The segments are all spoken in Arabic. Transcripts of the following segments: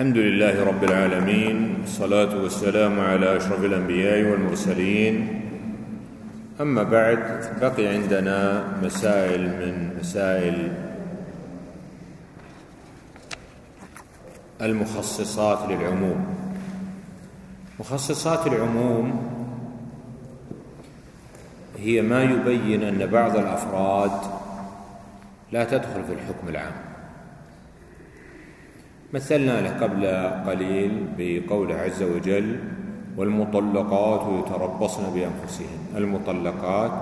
الحمد لله رب العالمين والصلاة والسلام على أشرف الأنبياء والمرسلين. أما بعد بقي عندنا مسائل من مسائل المخصصات للعموم. مخصصات العموم هي ما يبين أن بعض الأفراد لا تدخل في الحكم العام. مثلنا له قبل قليل بقوله عز وجل والمطلقات يتربصن بأنفسهن. المطلقات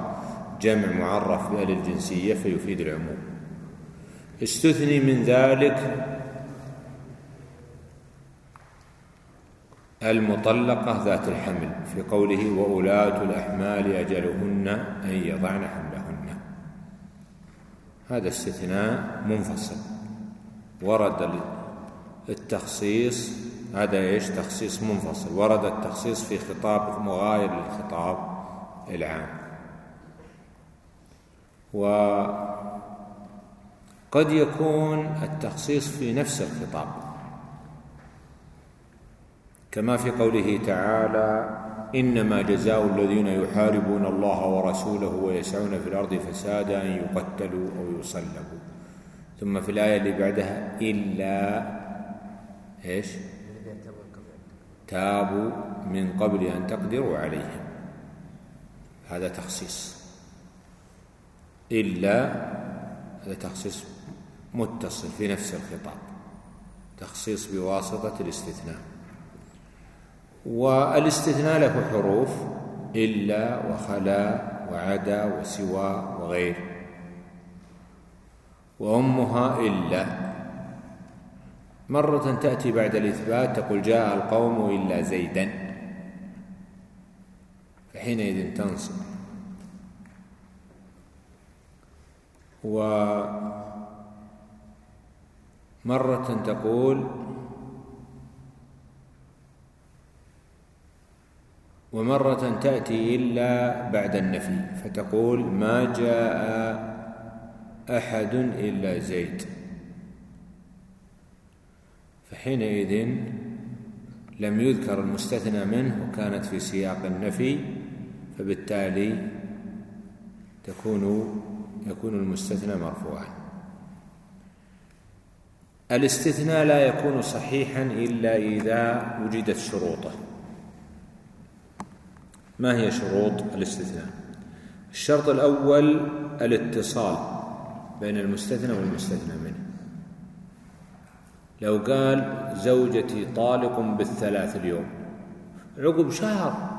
جمع معرف بأل الجنسية فيفيد العموم. استثني من ذلك المطلقة ذات الحمل في قوله وأولاة الأحمال أجلهن أن يضعن حملهن. هذا استثناء منفصل. ورد التخصيص هذا إيش؟ تخصيص منفصل. ورد التخصيص في خطاب مغاير للخطاب العام. وقد يكون التخصيص في نفس الخطاب. كما في قوله تعالى إنما جزاء الذين يحاربون الله ورسوله ويسعون في الأرض فسادا أن يقتلوا أو يصلبوا. ثم في الآية اللي بعدها إلا إيش؟ تابوا من قبل أن تقدروا عليهم. هذا تخصيص. إلا هذا تخصيص متصل في نفس الخطاب. تخصيص بواسطة الاستثناء. والاستثناء له حروف إلا وخلا وعدا وسوى وغير. وأمها إلا. مرة تأتي بعد الإثبات تقول جاء القوم إلا زيدا. فحينئذ تنصب. ومرة تقول ومرة تأتي إلا بعد النفي فتقول ما جاء أحد إلا زيد. فحينئذ لم يذكر المستثنى منه وكانت في سياق النفي فبالتالي تكون يكون المستثنى مرفوعا. الاستثناء لا يكون صحيحا إلا إذا وجدت شروطه. ما هي شروط الاستثناء؟ الشرط الأول الاتصال بين المستثنى والمستثنى منه. لو قال زوجتي طالق بالثلاث اليوم. عقب شهر.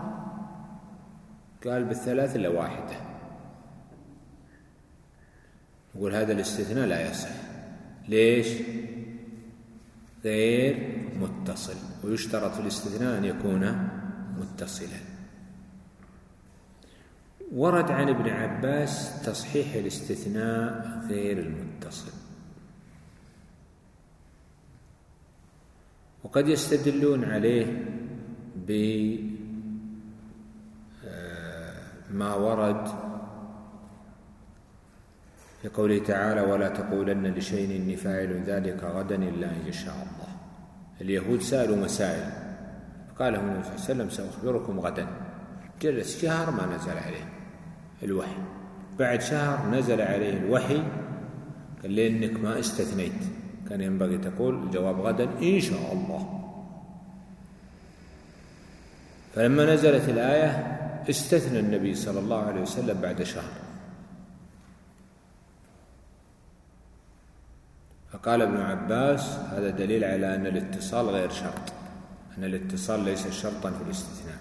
قال بالثلاث إلا واحدة. يقول هذا الاستثناء لا يصح. ليش؟ غير متصل. ويشترط في الاستثناء أن يكون متصلا. ورد عن ابن عباس تصحيح الاستثناء غير المتصل. وقد يستدلون عليه بما آه، ورد في قوله تعالى ولا تقولن لشيء إني فاعل ذلك غدا إلا أن يشاء الله. اليهود سألوا مسائل فقال لهم النبي صلى الله عليه وسلم سأخبركم غدا. جلس شهر ما نزل عليه الوحي. بعد شهر نزل عليه الوحي قال لأنك ما استثنيت. كان ينبغي تقول الجواب غدا إن شاء الله. فلما نزلت الآية استثنى النبي صلى الله عليه وسلم بعد شهر. فقال ابن عباس هذا دليل على أن الاتصال غير شرط أن الاتصال ليس شرطا في الاستثناء.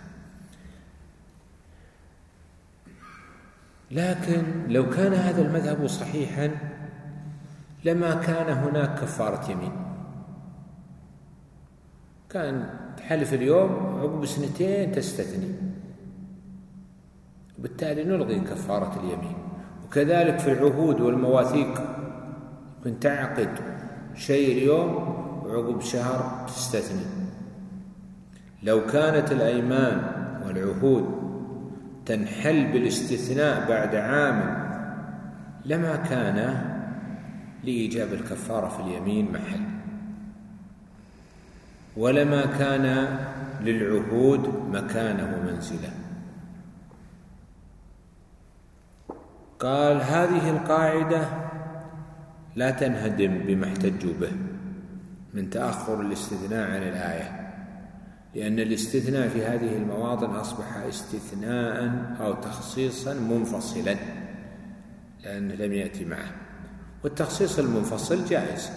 لكن لو كان هذا المذهب صحيحا لما كان هناك كفارة يمين كان تحلف اليوم عقب سنتين تستثني. وبالتالي نلغي كفارة اليمين. وكذلك في العهود والمواثيق. كنت تعقد شيء اليوم وعقب شهر تستثني. لو كانت الأيمان والعهود تنحل بالاستثناء بعد عام لما كان لإيجاب الكفارة في اليمين محل. ولما كان للعهود مكانه منزله قال هذه القاعدة لا تنهدم بما احتجوا به من تأخر الاستثناء عن الآية لأن الاستثناء في هذه المواطن أصبح استثناء أو تخصيصا منفصلا لأنه لم يأتي معه. والتخصيص المنفصل جائز.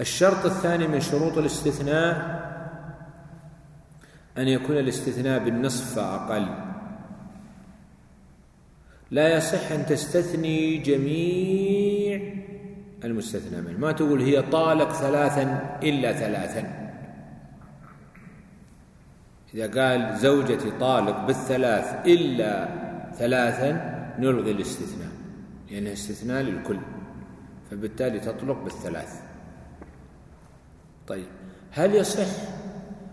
الشرط الثاني من شروط الاستثناء أن يكون الاستثناء بالنصف فأقل لا يصح أن تستثني جميع المستثنى منه. ما تقول هي طالق ثلاثا إلا ثلاثا. إذا قال زوجتي طالق بالثلاث إلا ثلاثا نلغي الاستثناء. لأنه استثناء للكل فبالتالي تطلق بالثلاث. طيب هل يصح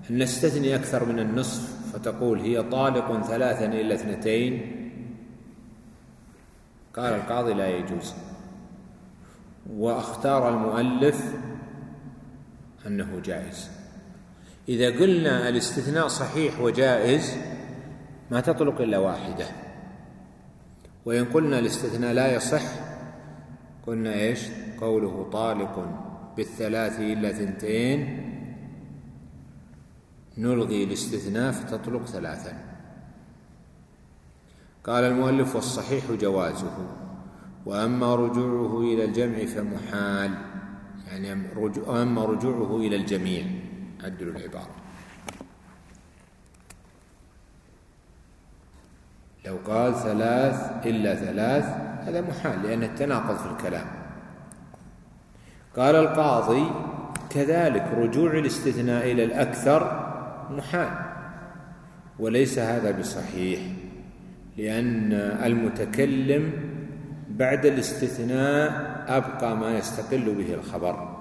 أن نستثني أكثر من النصف فتقول هي طالق ثلاثا إلا اثنتين؟ قال القاضي لا يجوز. وأختار المؤلف أنه جائز. إذا قلنا الاستثناء صحيح وجائز ما تطلق إلا واحدة. وإن قلنا الاستثناء لا يصح قلنا إيش؟ قوله طالق بالثلاث إلا ثنتين. نلغي الاستثناء فتطلق ثلاثا. قال المؤلف والصحيح جوازه وأما رجوعه إلى الجمع فمحال يعني أما رجوعه إلى الجميع. عدل العبارة. لو قال ثلاث إلا ثلاث هذا محال لأن التناقض في الكلام. قال القاضي كذلك رجوع الاستثناء إلى الأكثر محال وليس هذا بصحيح لأن المتكلم بعد الاستثناء أبقى ما يستقل به الخبر.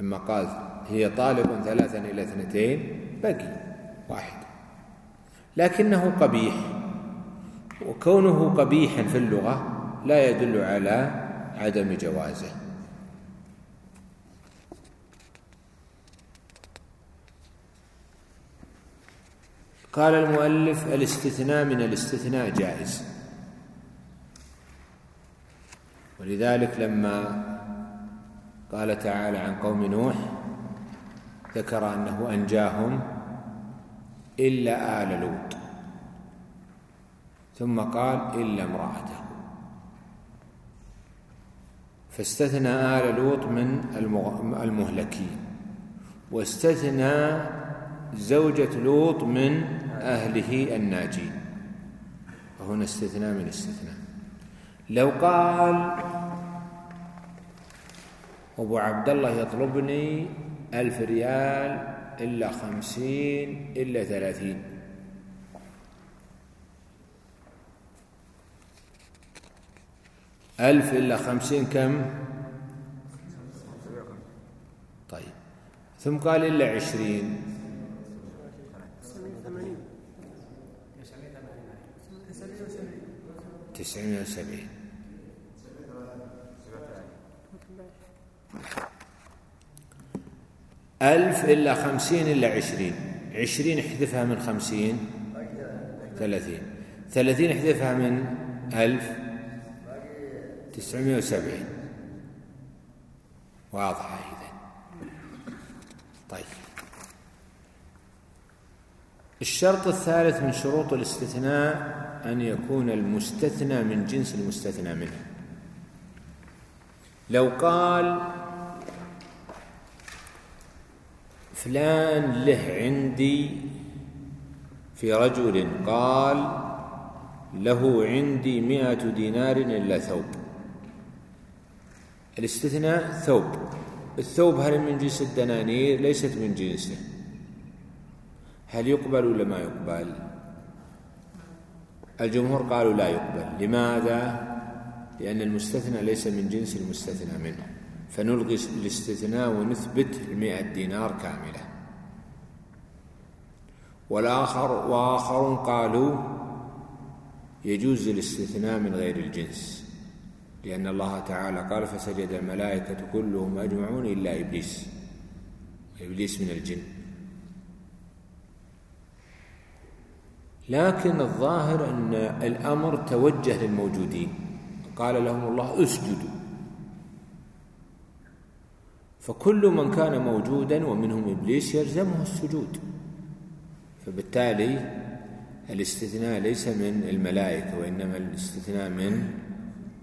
لما قال هي طالب ثلاثا إلى اثنتين بقي واحد. لكنه قبيح وكونه قبيحا في اللغة لا يدل على عدم جوازه. قال المؤلف الاستثناء من الاستثناء جائز. ولذلك لما قال تعالى عن قوم نوح ذكر أنه أنجاهم إلا آل لوط. ثم قال إلا امرأته. فاستثنى آل لوط من المهلكين. واستثنى زوجة لوط من أهله الناجين. وهنا استثناء من استثناء لو قال أبو عبد الله يطلبني ألف ريال إلا خمسين إلا ثلاثين. ألف إلا خمسين كم؟ طيب. ثم قال إلا عشرين. تسعين وسبعين. ألف إلا خمسين إلا عشرين. عشرين احذفها من خمسين. ثلاثين. ثلاثين احذفها من ألف تسعمائة وسبعين. واضحة إذا طيب. الشرط الثالث من شروط الاستثناء أن يكون المستثنى من جنس المستثنى منه. لو قال فلان له عندي. في رجل قال له عندي مئة دينار إلا ثوب. الاستثناء ثوب. الثوب هل من جنس الدنانير؟ ليست من جنسه. هل يقبل ولا ما يقبل؟ الجمهور قالوا لا يقبل. لماذا؟ لأن المستثنى ليس من جنس المستثنى منه. فنلغي الاستثناء ونثبت المئة دينار كاملة. والآخر وآخرون قالوا يجوز الاستثناء من غير الجنس لأن الله تعالى قال فسجد الملائكة كلهم أجمعون إلا إبليس. إبليس من الجن. لكن الظاهر أن الأمر توجه للموجودين. قال لهم الله اسجدوا. فكل من كان موجودا ومنهم إبليس يلزمه السجود. فبالتالي الاستثناء ليس من الملائكة وإنما الاستثناء من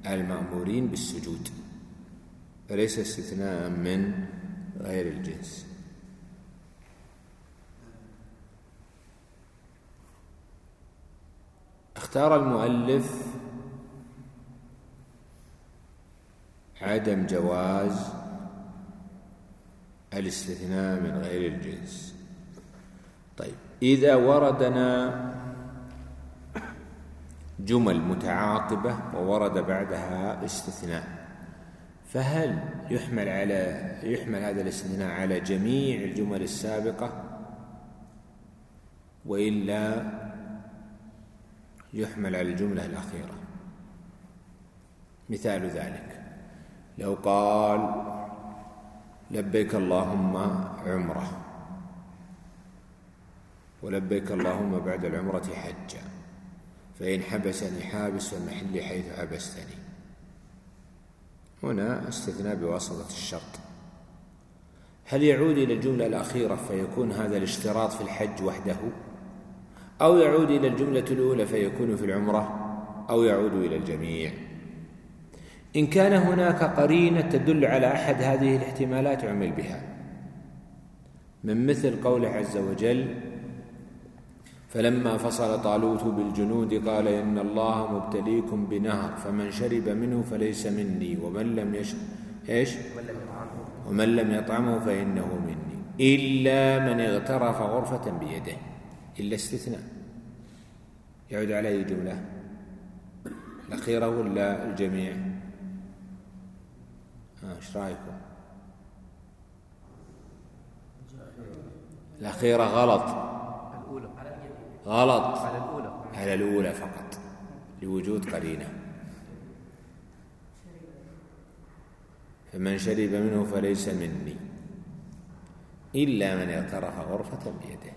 المأمورين بالسجود فليس استثناء من غير الجنس. اختار المؤلف عدم جواز الاستثناء من غير الجنس. طيب إذا وردنا جمل متعاقبة وورد بعدها استثناء فهل يحمل على يحمل هذا الاستثناء على جميع الجمل السابقة؟ وإلا يحمل على الجملة الأخيرة. مثال ذلك. لو قال لبيك اللهم عمرة. ولبيك اللهم بعد العمرة حجا فإن حبسني حابس فمحلي حيث حبستني. هنا استثناء بواسطة الشرط. هل يعود إلى الجملة الأخيرة فيكون هذا الاشتراط في الحج وحده؟ أو يعود إلى الجملة الأولى فيكون في العمرة؟ أو يعود إلى الجميع؟ إن كان هناك قرينة تدل على أحد هذه الاحتمالات عمل بها. من مثل قوله عز وجل فلما فصل طالوت بالجنود قال إن الله مبتليكم بنهر فمن شرب منه فليس مني ومن لم يشرب إيش؟ ومن لم يطعمه فإنه مني. إلا من اغترف غرفة بيده إلا استثناء. يعود عليه جملة. الأخيرة ولا الجميع؟ إيش رأيكم؟ الأخيرة غلط. الأولى. غلط. على الأولى. على الأولى فقط. لوجود قرينة. فمن شرب منه فليس مني. إلا من اغترف غرفة بيده.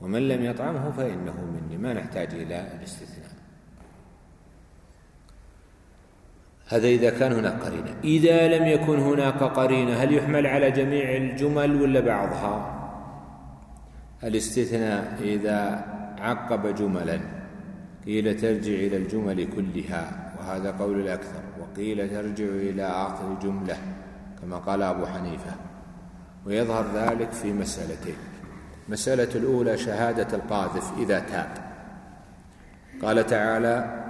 ومن لم يطعمه فإنه مني. ما نحتاج إلى الاستثناء. هذا إذا كان هناك قرينة. إذا لم يكن هناك قرينة هل يحمل على جميع الجمل ولا بعضها؟ الاستثناء إذا عقب جملا قيل ترجع إلى الجمل كلها وهذا قول الأكثر وقيل ترجع إلى آخر جملة كما قال أبو حنيفة. ويظهر ذلك في مسألتين. مسألة الأولى شهادة القاذف إذا تاب. قال تعالى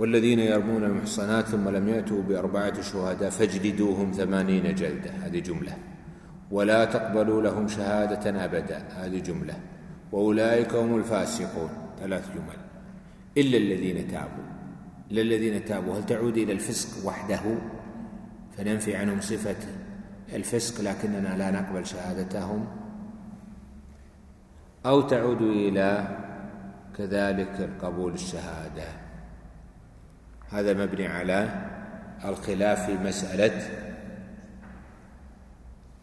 والذين يرمون المحصنات ثم لم يأتوا بأربعة شهداء فاجلدوهم ثمانين جلدة. هذه جملة. ولا تقبلوا لهم شهادة أبدا. هذه جملة. وأولئك هم الفاسقون. ثلاث جمل. إلا الذين تابوا. إلا الذين تابوا. هل تعود إلى الفسق وحده؟ فننفي عنهم صفة الفسق لكننا لا نقبل شهادتهم. أو تعود إلى كذلك قبول الشهادة. هذا مبني على الخلاف في مسألة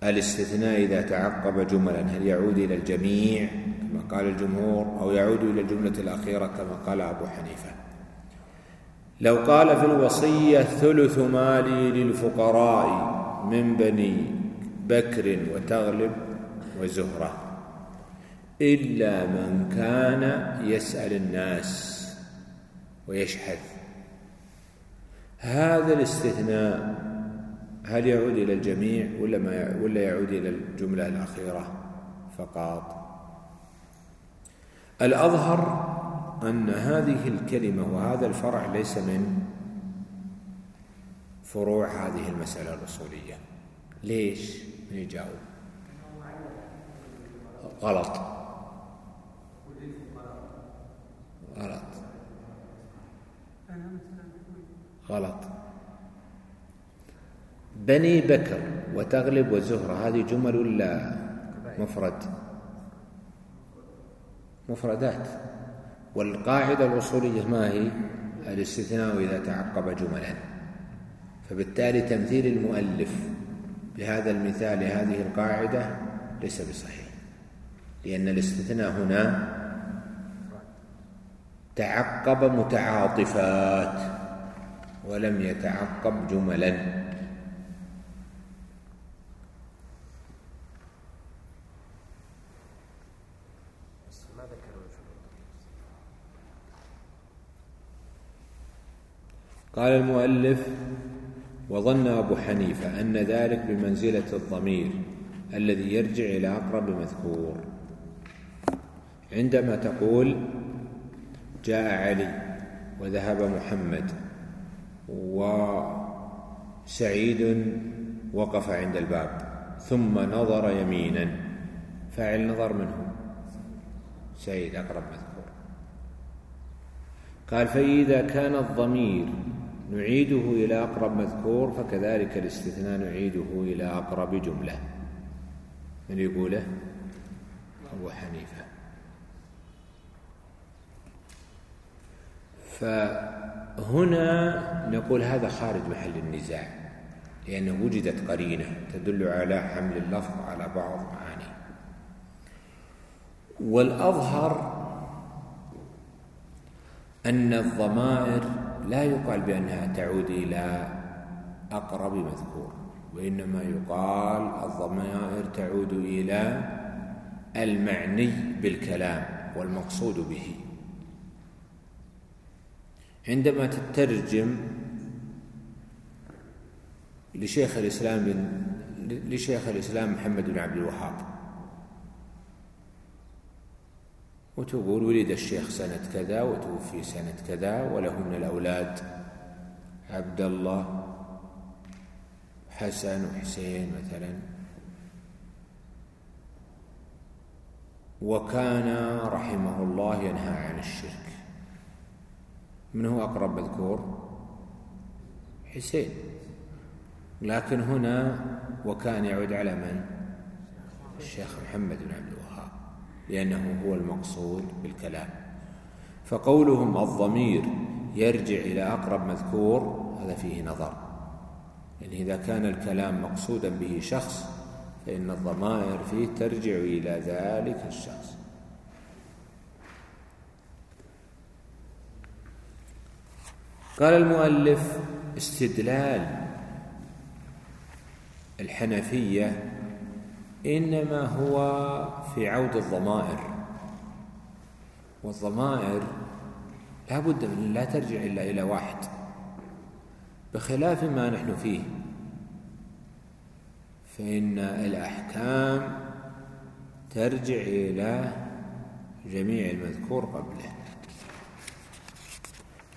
الاستثناء إذا تعقب جملا. هل يعود إلى الجميع كما قال الجمهور أو يعود إلى الجملة الأخيرة كما قال أبو حنيفة؟ لو قال في الوصية ثلث مالي للفقراء من بني بكر وتغلب وزهرة إلا من كان يسأل الناس ويشحذ هذا الاستثناء هل يعود إلى الجميع ولا ما ولا يعود إلى الجملة الأخيرة فقط؟ الأظهر أن هذه الكلمة وهذا الفرع ليس من فروع هذه المسألة الأصولية. ليش؟ من يجاوب. غلط. غلط. غلط. بني بكر وتغلب وزهرة هذه جمل ولا مفرد؟ مفردات. والقاعدة الأصولية ما هي؟ الاستثناء إذا تعقب جملا. فبالتالي تمثيل المؤلف بهذا المثال هذه القاعدة ليس بصحيح. لأن الاستثناء هنا تعقب متعاطفات. ولم يتعقب جملا. قال المؤلف وظن أبو حنيفة أن ذلك بمنزلة الضمير الذي يرجع إلى أقرب مذكور. عندما تقول جاء علي وذهب محمد. وسعيد وقف عند الباب ثم نظر يمينا فاعل نظر منه سعيد أقرب مذكور. قال فإذا كان الضمير نعيده إلى أقرب مذكور فكذلك الاستثناء نعيده إلى أقرب جملة. من يقوله أبو حنيفة. فهنا نقول هذا خارج محل النزاع لأنه وجدت قرينة تدل على حمل اللفظ على بعض معانيه. والأظهر أن الضمائر لا يقال بأنها تعود إلى أقرب مذكور وإنما يقال الضمائر تعود إلى المعني بالكلام والمقصود به. عندما تترجم لشيخ الإسلام بن لشيخ الإسلام محمد بن عبد الوهاب. وتقول ولد الشيخ سنة كذا وتوفي سنة كذا وله من الأولاد عبد الله حسن وحسين مثلا. وكان رحمه الله ينهى عن الشرك. من هو أقرب مذكور حسين. لكن هنا وكان يعود على من؟ الشيخ محمد بن عبد الوهاب لأنه هو المقصود بالكلام. فقولهم الضمير يرجع إلى أقرب مذكور هذا فيه نظر. يعني إذا كان الكلام مقصودا به شخص فإن الضمائر فيه ترجع إلى ذلك الشخص. قال المؤلف استدلال الحنفية إنما هو في عود الضمائر والضمائر لا بد من لا ترجع إلا إلى واحد بخلاف ما نحن فيه فإن الأحكام ترجع إلى جميع المذكور قبله.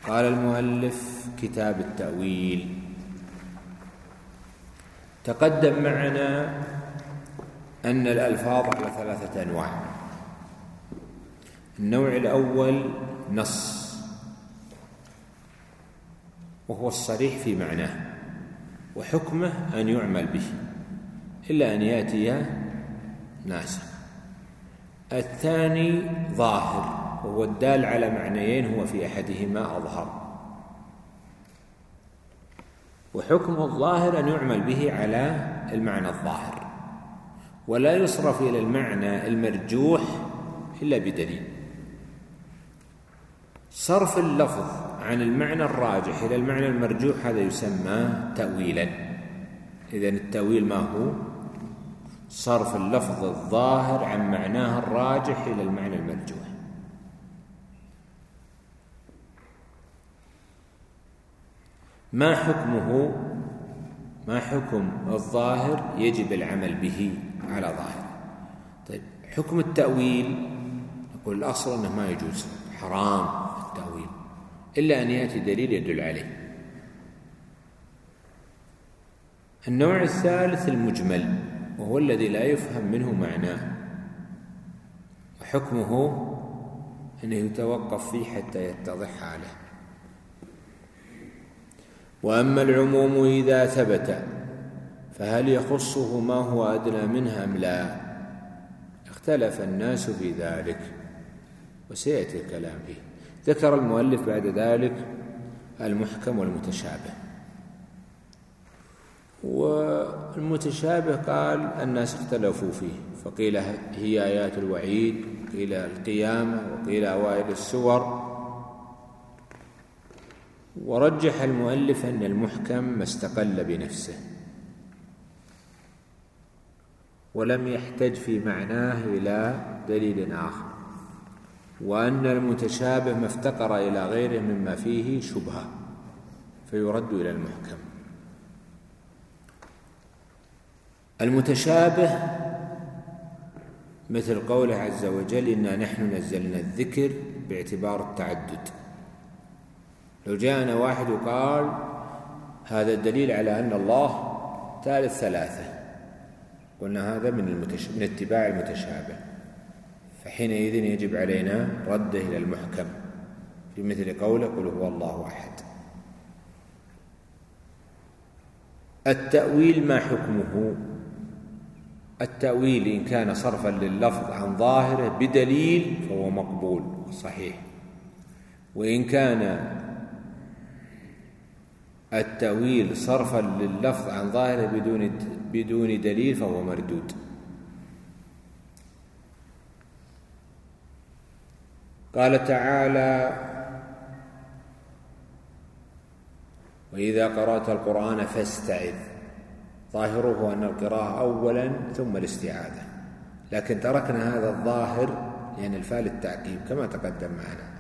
قال المؤلف كتاب التأويل. تقدم معنا أن الألفاظ على ثلاثة أنواع. النوع الأول نص وهو الصريح في معناه وحكمه أن يعمل به إلا أن يأتي ناسا. الثاني ظاهر. وهو الدال على معنيين هو في أحدهما أظهر. وحكم الظاهر أن يعمل به على المعنى الظاهر ولا يصرف إلى المعنى المرجوح إلا بدليل. صرف اللفظ عن المعنى الراجح إلى المعنى المرجوح هذا يسمى تأويلا. إذا التأويل ما هو؟ صرف اللفظ الظاهر عن معناه الراجح إلى المعنى المرجوح. ما حكمه؟ ما حكم الظاهر يجب العمل به على ظاهر طيب حكم التأويل نقول الأصل أنه ما يجوز حرام التأويل إلا أن يأتي دليل يدل عليه. النوع الثالث المجمل وهو الذي لا يفهم منه معناه. وحكمه أنه يتوقف فيه حتى يتضح حاله وأما العموم إذا ثبت فهل يخصه ما هو أدنى منها أم لا؟ اختلف الناس في ذلك وسيأتي الكلام فيه. ذكر المؤلف بعد ذلك المحكم والمتشابه. والمتشابه قال الناس اختلفوا فيه فقيل هي آيات الوعيد وقيل القيامة وقيل أوائل السور. ورجح المؤلف أن المحكم ما استقل بنفسه ولم يحتج في معناه إلى دليل آخر وأن المتشابه ما افتقر إلى غيره مما فيه شبهة فيرد إلى المحكم. المتشابه مثل قوله عز وجل إنا نحن نزلنا الذكر باعتبار التعدد. لو جاءنا واحد وقال هذا الدليل على أن الله ثالث ثلاثة قلنا هذا من, المتش... من اتباع المتشابه. فحينئذ يجب علينا رده إلى المحكم في مثل قوله قل هو الله أحد. التأويل ما حكمه؟ التأويل إن كان صرفا لللفظ عن ظاهره بدليل فهو مقبول صحيح وإن كان التأويل صرفا لللفظ عن ظاهره بدون بدون دليل فهو مردود. قال تعالى وإذا قرأت القرآن فاستعذ. ظاهره أن القراءة أولا ثم الاستعاذة. لكن تركنا هذا الظاهر لأن الفاء للتعقيب كما تقدم معنا.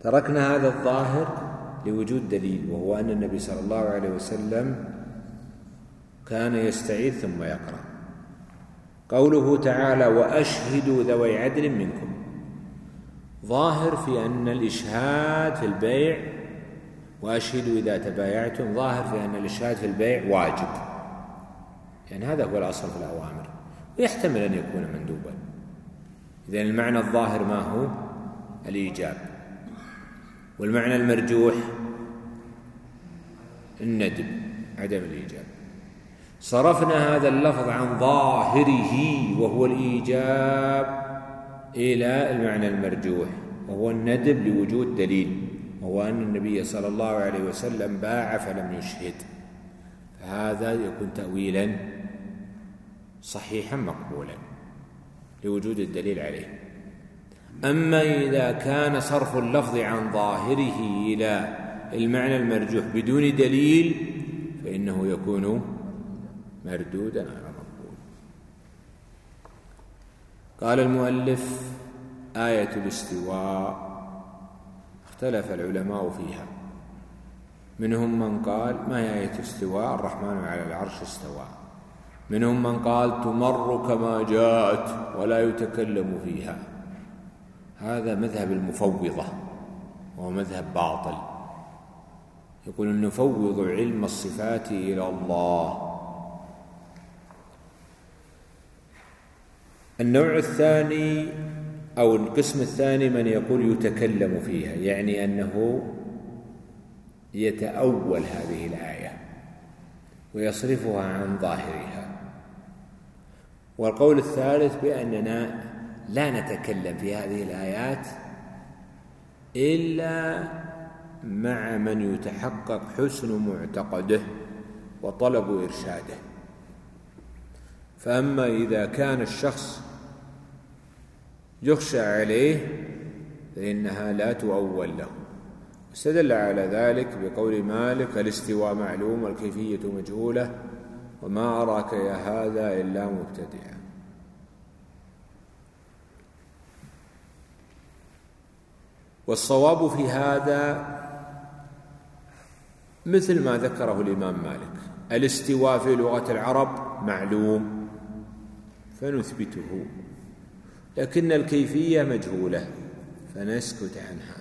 تركنا هذا الظاهر لوجود دليل وهو أن النبي صلى الله عليه وسلم كان يستعيذ ثم يقرأ. قوله تعالى وأشهدوا ذوي عدل منكم. ظاهر في أن الإشهاد في البيع وأشهدوا إذا تبايعتم. ظاهر في أن الإشهاد في البيع واجب. يعني هذا هو الأصل في الأوامر. ويحتمل أن يكون مندوبا. إذن المعنى الظاهر ما هو؟ الإيجاب. والمعنى المرجوح الندب عدم الإيجاب. صرفنا هذا اللفظ عن ظاهره وهو الإيجاب إلى المعنى المرجوح وهو الندب لوجود دليل وهو أن النبي صلى الله عليه وسلم باع فلم يشهد. فهذا يكون تأويلا صحيحا مقبولا لوجود الدليل عليه. أما إذا كان صرف اللفظ عن ظاهره إلى المعنى المرجوح بدون دليل فإنه يكون مردودا على مقبول قال المؤلف آية الاستواء. اختلف العلماء فيها. منهم من قال ما هي آية الاستواء؟ الرحمن على العرش استوى. منهم من قال تمر كما جاءت ولا يتكلم فيها. هذا مذهب المفوضة وهو مذهب باطل. يقول نفوض علم الصفات إلى الله. النوع الثاني أو القسم الثاني من يقول يتكلم فيها يعني أنه يتأول هذه الآية ويصرفها عن ظاهرها. والقول الثالث بأننا لا نتكلم في هذه الآيات إلا مع من يتحقق حسن معتقده وطلب إرشاده. فأما إذا كان الشخص يخشى عليه فإنها لا تؤول له. استدل على ذلك بقول مالك الاستواء معلوم والكيفية مجهولة وما أراك يا هذا إلا مبتدئا والصواب في هذا مثل ما ذكره الإمام مالك. الاستواء في لغة العرب معلوم فنثبته. لكن الكيفية مجهولة فنسكت عنها.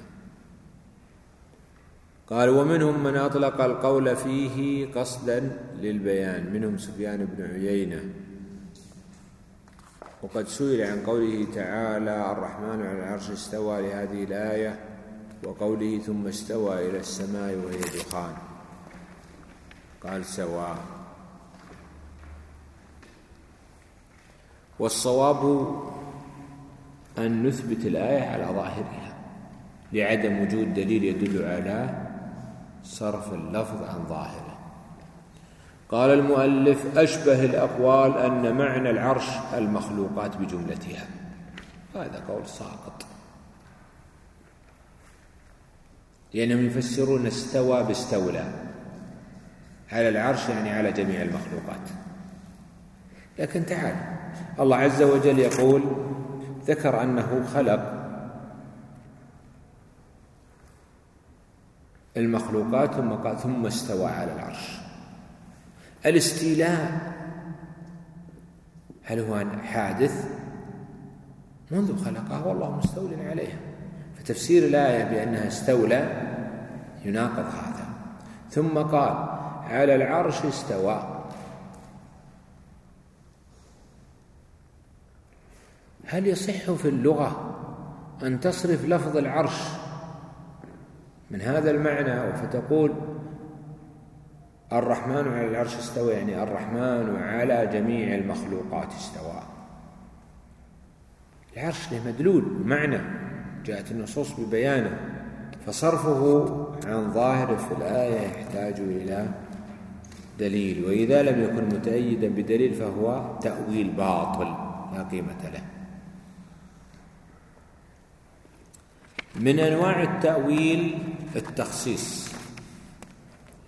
قال ومنهم من أطلق القول فيه قصدا للبيان منهم سفيان بن عيينة. وقد سئل عن قوله تعالى الرحمن على العرش استوى لهذه الآية وقوله ثم استوى إلى السماء وهي دخان. قال سواء والصواب أن نثبت الآية على ظاهرها لعدم وجود دليل يدل على صرف اللفظ عن ظاهره. قال المؤلف أشبه الأقوال أن معنى العرش المخلوقات بجملتها. هذا قول ساقط. لأنهم يفسرون استوى باستولى. على العرش يعني على جميع المخلوقات. لكن تعال الله عز وجل يقول ذكر أنه خلق المخلوقات ثم استوى على العرش. الاستيلاء. هل هو حادث؟ منذ خلقها والله مستول عليها فتفسير الآية بأنها استولى يناقض هذا. ثم قال على العرش استوى هل يصح في اللغة أن تصرف لفظ العرش من هذا المعنى؟ فتقول الرحمن على العرش استوى يعني الرحمن على جميع المخلوقات استوى. العرش له مدلول معنى جاءت النصوص ببيانه. فصرفه عن ظاهره في الآية يحتاج إلى دليل وإذا لم يكن متأيدا بدليل فهو تأويل باطل لا قيمة له. من أنواع التأويل التخصيص.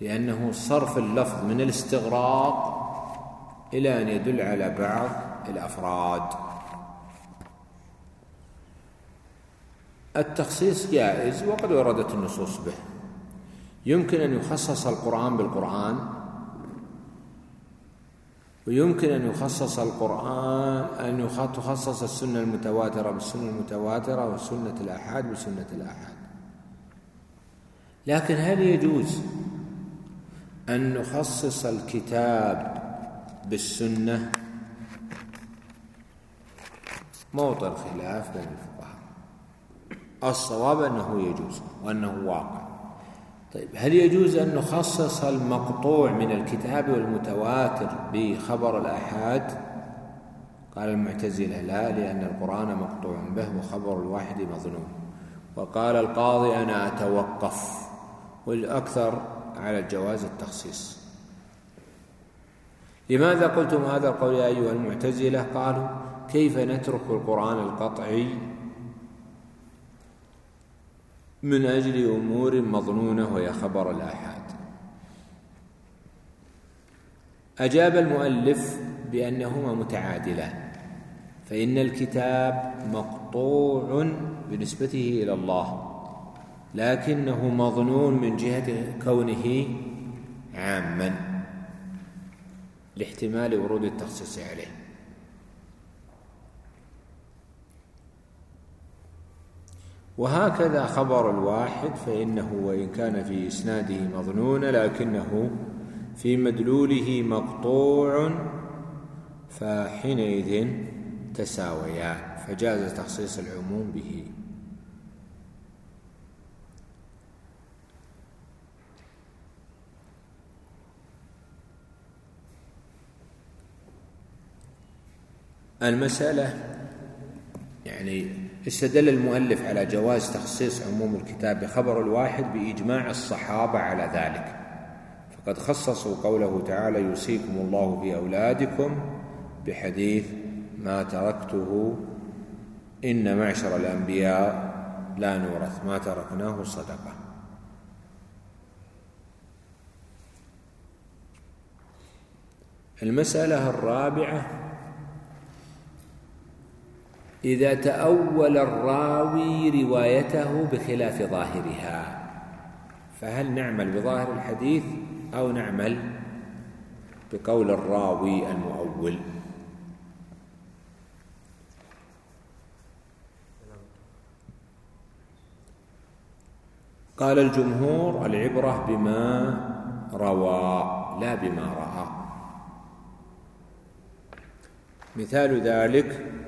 لأنه صرف اللفظ من الاستغراق إلى أن يدل على بعض الأفراد. التخصيص جائز وقد وردت النصوص به. يمكن أن يخصص القرآن بالقرآن ويمكن أن يخصص القرآن أن تخصص السنة المتواترة بالسنة المتواترة وسنة الآحاد بسنة الآحاد. لكن هل يجوز أن نخصص الكتاب بالسنة. موطن خلاف بين الفقهاء. الصواب أنه يجوز وأنه واقع. طيب هل يجوز أن نخصص المقطوع من الكتاب والمتواتر بخبر الآحاد؟ قال المعتزلة لا لأن القرآن مقطوع به وخبر الواحد مظنون وقال القاضي أنا أتوقف. والأكثر على الجواز التخصيص. لماذا قلتم هذا القول يا أيها المعتزلة؟ قالوا كيف نترك القرآن القطعي من أجل أمور مظنونة وهي خبر الآحاد؟ أجاب المؤلف بأنهما متعادلان فإن الكتاب مقطوع بنسبته إلى الله. لكنه مظنون من جهة كونه عاما لاحتمال ورود التخصيص عليه. وهكذا خبر الواحد فإنه وإن كان في إسناده مظنون لكنه في مدلوله مقطوع فحينئذ تساويان فجاز تخصيص العموم به. المسألة يعني استدل المؤلف على جواز تخصيص عموم الكتاب بخبر الواحد بإجماع الصحابة على ذلك. فقد خصصوا قوله تعالى يوصيكم الله في أولادكم بحديث ما تركته إن معشر الأنبياء لا نورث ما تركناه صدقة المسألة الرابعة إذا تأول الراوي روايته بخلاف ظاهرها. فهل نعمل بظاهر الحديث أو نعمل بقول الراوي المؤول؟ قال الجمهور العبرة بما روى لا بما رأى. مثال ذلك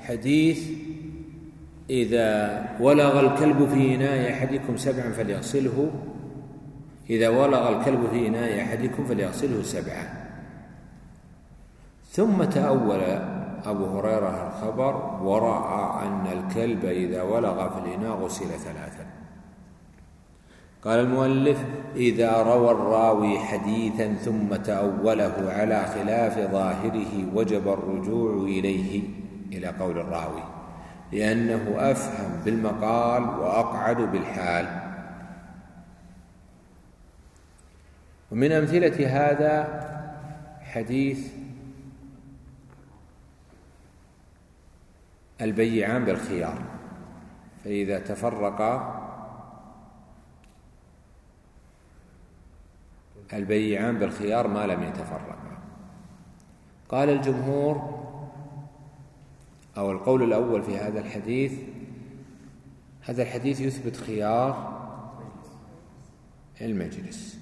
حديث إذا ولغ الكلب في إناء أحدكم سبعا فليغسله. إذا ولغ الكلب في إناء أحدكم فليغسله سبعا. ثم تأول أبو هريرة الخبر ورأى أن الكلب إذا ولغ في الإناء غسل ثلاثا. قال المؤلف إذا روى الراوي حديثا ثم تأوله على خلاف ظاهره وجب الرجوع إليه. إلى قول الراوي لأنه أفهم بالمقال وأقعد بالحال. ومن أمثلة هذا حديث البيعان بالخيار. فإذا تفرقا البيعان بالخيار ما لم يتفرقا. قال الجمهور أو القول الأول في هذا الحديث هذا الحديث يثبت خيار المجلس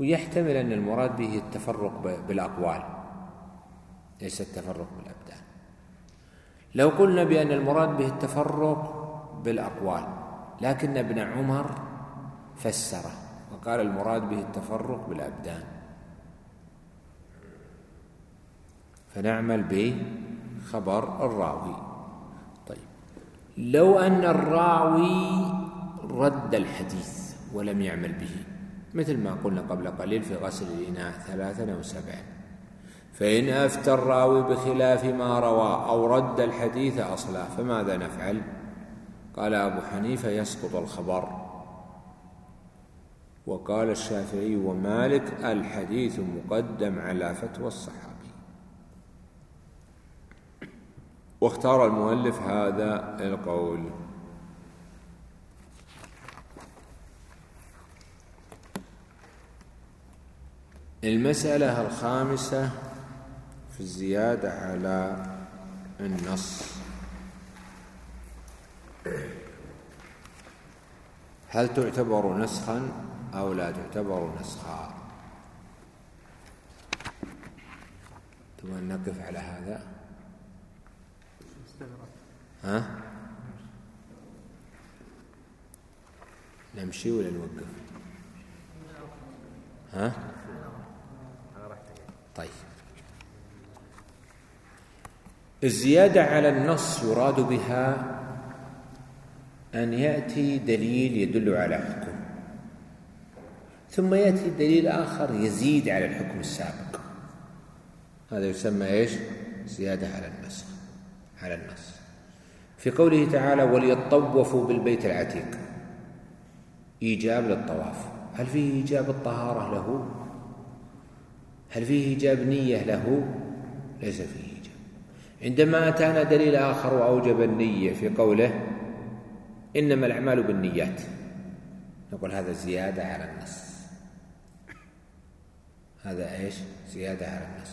ويحتمل أن المراد به التفرق بالأقوال ليس التفرق بالأبدان. لو قلنا بأن المراد به التفرق بالأقوال لكن ابن عمر فسره وقال المراد به التفرق بالأبدان. فنعمل بخبر الراوي. طيب. لو أن الراوي رد الحديث ولم يعمل به مثل ما قلنا قبل قليل في غسل الإناء ثلاثا أو سبعا. فإن أفتى الراوي بخلاف ما روى أو رد الحديث أصلا فماذا نفعل؟ قال أبو حنيفة يسقط الخبر. وقال الشافعي ومالك الحديث مقدم على فتوى الصحابي واختار المؤلف هذا القول. المسألة الخامسة في الزيادة على النص. هل تعتبر نسخا أو لا تعتبر نسخا؟ ثم نقف على هذا؟ ها؟ نمشي ولا نوقف؟ ها؟ طيب. الزيادة على النص يراد بها أن يأتي دليل يدل على حكم. ثم يأتي دليل آخر يزيد على الحكم السابق. هذا يسمى إيش؟ زيادة على النسخ على النص. في قوله تعالى وليطوفوا بالبيت العتيق. إيجاب للطواف. هل فيه إيجاب الطهارة له؟ هل فيه إيجاب نية له؟ ليس فيه إيجاب. عندما أتانا دليل آخر وأوجب النية في قوله إنما الأعمال بالنيات. نقول هذا زيادة على النص. هذا إيش؟ زيادة على النص.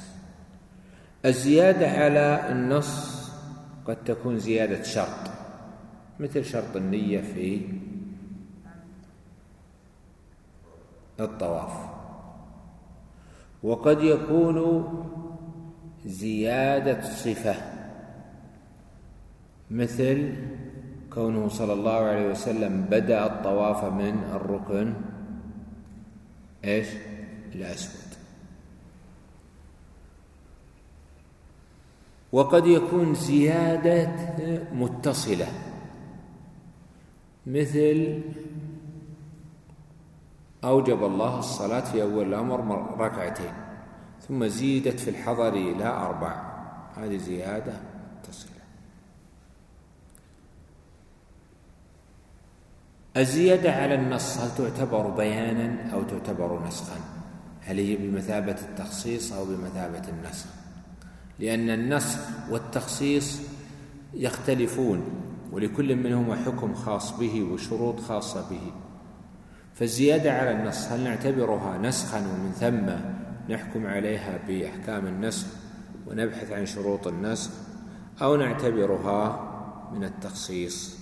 الزيادة على النص قد تكون زيادة شرط. مثل شرط النية في الطواف. وقد يكون زيادة صفة. مثل كونه صلى الله عليه وسلم بدأ الطواف من الركن إيش؟ الأسود. وقد يكون زيادة متصلة. مثل أوجب الله الصلاة في أول الأمر ركعتين ثم زيدت في الحضر إلى أربع. هذه زيادة متصلة. الزيادة على النص هل تعتبر بيانا أو تعتبر نسخا؟ هل هي بمثابة التخصيص أو بمثابة النسخ؟ لأن النسخ والتخصيص يختلفون ولكل منهما حكم خاص به وشروط خاصة به. فالزيادة على النص هل نعتبرها نسخا ومن ثم نحكم عليها بأحكام النسخ ونبحث عن شروط النسخ أو نعتبرها من التخصيص؟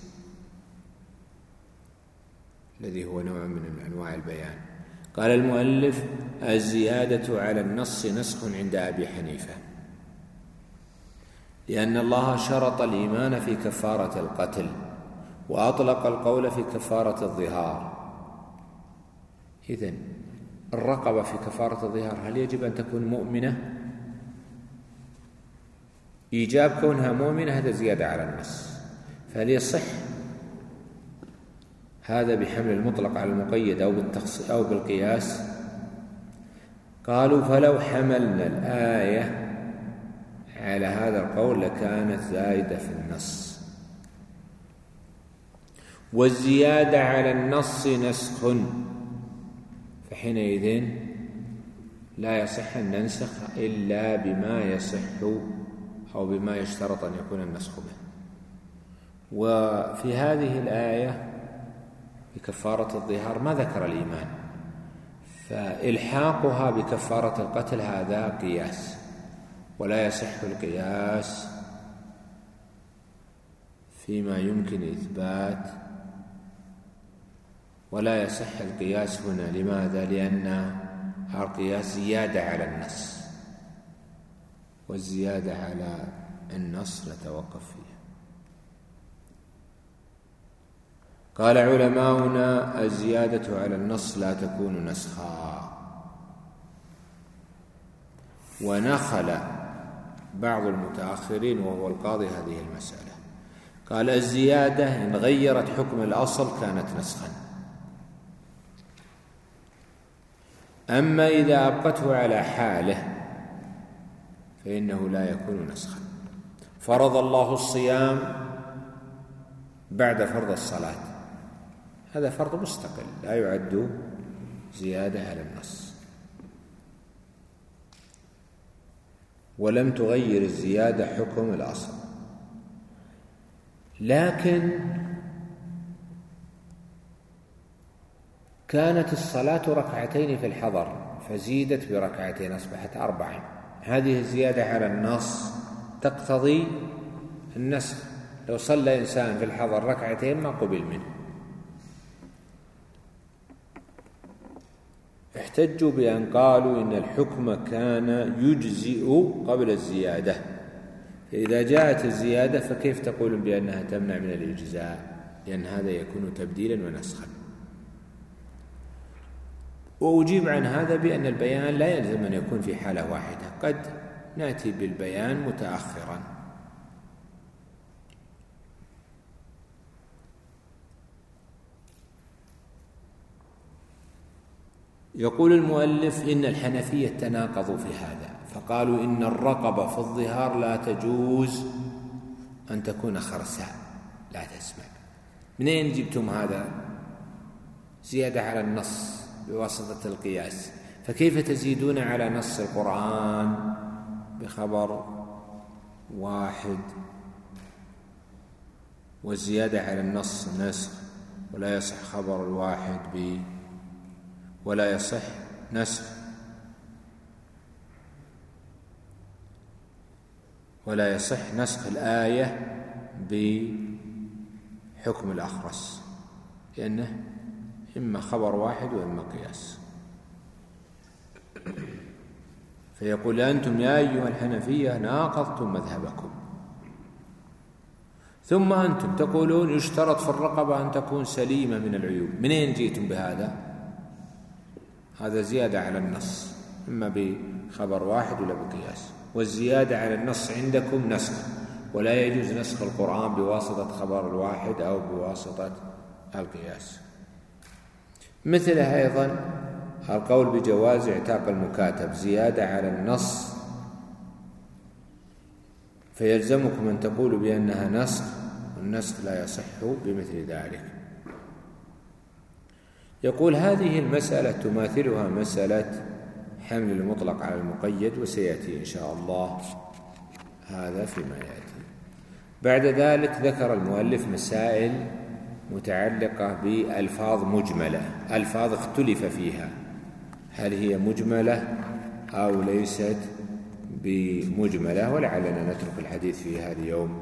الذي هو نوع من أنواع البيان. قال المؤلف الزيادة على النص نسخ عند أبي حنيفة. لأن الله شرط الإيمان في كفارة القتل وأطلق القول في كفارة الظهار. إذن الرقبة في كفارة الظهار هل يجب أن تكون مؤمنة؟ إيجاب كونها مؤمنة هذا زيادة على النص. فهل يصح؟ هذا بحمل المطلق على المقيد أو أو بالقياس. قالوا فلو حملنا الآية على هذا القول لكانت زائدة في النص. والزيادة على النص نسخ. فحينئذ لا يصح أن ننسخ إلا بما يصح أو بما يشترط أن يكون النسخ به. وفي هذه الآية بكفارة الظهار ما ذكر الإيمان فإلحاقها بكفارة القتل هذا قياس. ولا يصح القياس فيما يمكن إثبات. ولا يصح القياس هنا. لماذا؟ لأن القياس زيادة على النص والزيادة على النص نتوقف فيها. قال علماؤنا الزيادة على النص لا تكون نسخا. ونخل بعض المتأخرين وهو القاضي هذه المسألة. قال الزيادة إن غيرت حكم الأصل كانت نسخا. أما إذا أبقته على حاله فإنه لا يكون نسخا. فرض الله الصيام بعد فرض الصلاة. هذا فرض مستقل لا يعد زيادة على النص. ولم تغير الزيادة حكم الأصل. لكن كانت الصلاة ركعتين في الحضر فزيدت بركعتين أصبحت أربعة. هذه الزيادة على النص تقتضي النسخ لو صلى إنسان في الحضر ركعتين ما قبل منه. احتجوا بأن قالوا إن الحكم كان يجزئ قبل الزيادة. فإذا جاءت الزيادة فكيف تقولون بأنها تمنع من الإجزاء؟ لأن هذا يكون تبديلا ونسخا. وأجيب عن هذا بأن البيان لا يلزم أن يكون في حالة واحدة. قد نأتي بالبيان متأخرا. يقول المؤلف إن الحنفية تناقضوا في هذا فقالوا إن الرقبة في الظهار لا تجوز أن تكون خرساء لا تسمع منين جبتم هذا؟ زيادة على النص بواسطة القياس. فكيف تزيدون على نص القرآن بخبر واحد والزيادة على النص نسخ ولا يصح خبر الواحد ب ولا يصح نسخ. ولا يصح نسخ الآية بحكم الأخرس لأنه إما خبر واحد وإما قياس. فيقول أنتم يا أيها الحنفية ناقضتم مذهبكم. ثم أنتم تقولون يشترط في الرقبة أن تكون سليمة من العيوب. منين جئتم بهذا؟ هذا زيادة على النص إما بخبر واحد ولا بقياس. والزيادة على النص عندكم نسخ ولا يجوز نسخ القرآن بواسطة خبر الواحد أو بواسطة القياس. مثله أيضا القول بجواز اعتاق المكاتب زيادة على النص. فيلزمكم أن تقولوا بأنها نسخ والنسخ لا يصح بمثل ذلك. يقول هذه المسألة تماثلها مسألة حمل المطلق على المقيد وسيأتي إن شاء الله هذا فيما يأتي. بعد ذلك ذكر المؤلف مسائل متعلقة بألفاظ مجملة ألفاظ اختلف فيها. هل هي مجملة أو ليست بمجملة؟ ولعلنا نترك الحديث في هذا اليوم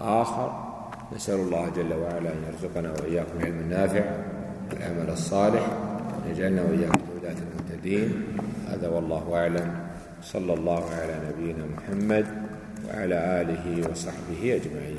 آخر. نسأل الله جل وعلا أن يرزقنا وإياكم علما نافع. والعمل الصالح. يجعلنا وإياكم هداة المهتدين. هذا والله أعلم. صلى الله على نبينا محمد وعلى آله وصحبه أجمعين.